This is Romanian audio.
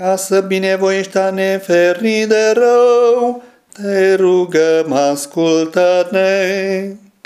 Ca să binevoiești a ne feri de rău, te rugăm, ascultă-ne.